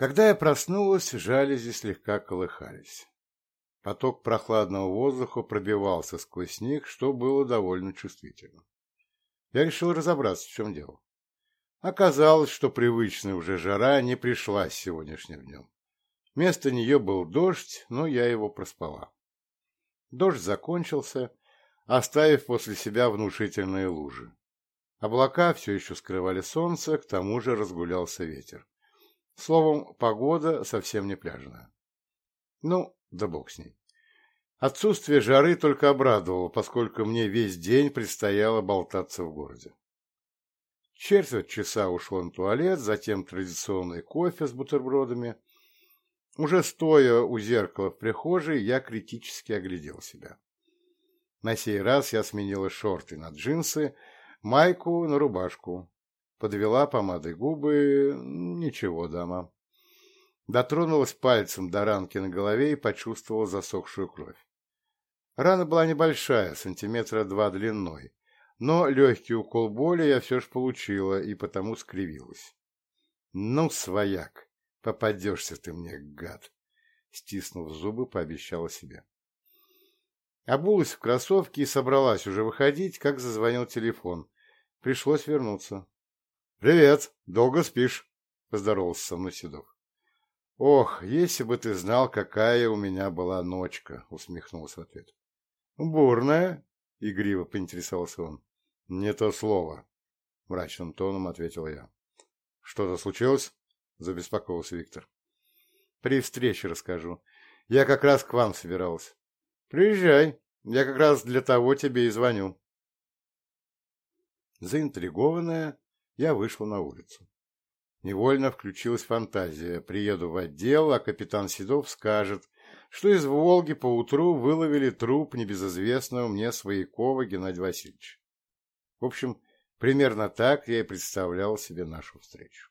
Когда я проснулась, жалюзи слегка колыхались. Поток прохладного воздуха пробивался сквозь них, что было довольно чувствительно. Я решил разобраться, в чем дело. Оказалось, что привычная уже жара не пришла с сегодняшним днем. Вместо нее был дождь, но я его проспала. Дождь закончился, оставив после себя внушительные лужи. Облака все еще скрывали солнце, к тому же разгулялся ветер словом, погода совсем не пляжная. Ну, да бог с ней. Отсутствие жары только обрадовало, поскольку мне весь день предстояло болтаться в городе. Четверть часа ушло на туалет, затем традиционный кофе с бутербродами. Уже стоя у зеркала в прихожей, я критически оглядел себя. На сей раз я сменила шорты на джинсы, майку на рубашку, подвела помадой губы, ничего, дама. Дотронулась пальцем до ранки на голове и почувствовала засохшую кровь. Рана была небольшая, сантиметра два длиной, но легкий укол боли я все же получила и потому скривилась. «Ну, свояк, попадешься ты мне, гад!» Стиснув зубы, пообещала себе. Обулась в кроссовки и собралась уже выходить, как зазвонил телефон. Пришлось вернуться. «Привет, долго спишь?» – поздоровался со мной Седов. «Ох, если бы ты знал, какая у меня была ночка!» – усмехнулся в ответ. Ну, «Бурная?» – игриво поинтересовался он. «Не то слово», – мрачным тоном ответил я. «Что-то случилось?» – забеспокоился Виктор. «При встрече расскажу. Я как раз к вам собирался. Приезжай, я как раз для того тебе и звоню». Заинтригованная, я вышел на улицу. Невольно включилась фантазия. Приеду в отдел, а капитан Седов скажет, что из «Волги» поутру выловили труп небезызвестного мне Своякова Геннадия Васильевича. В общем, примерно так я и представлял себе нашу встречу.